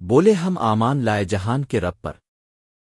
بولے ہم آمان لائے جہان کے رب پر۔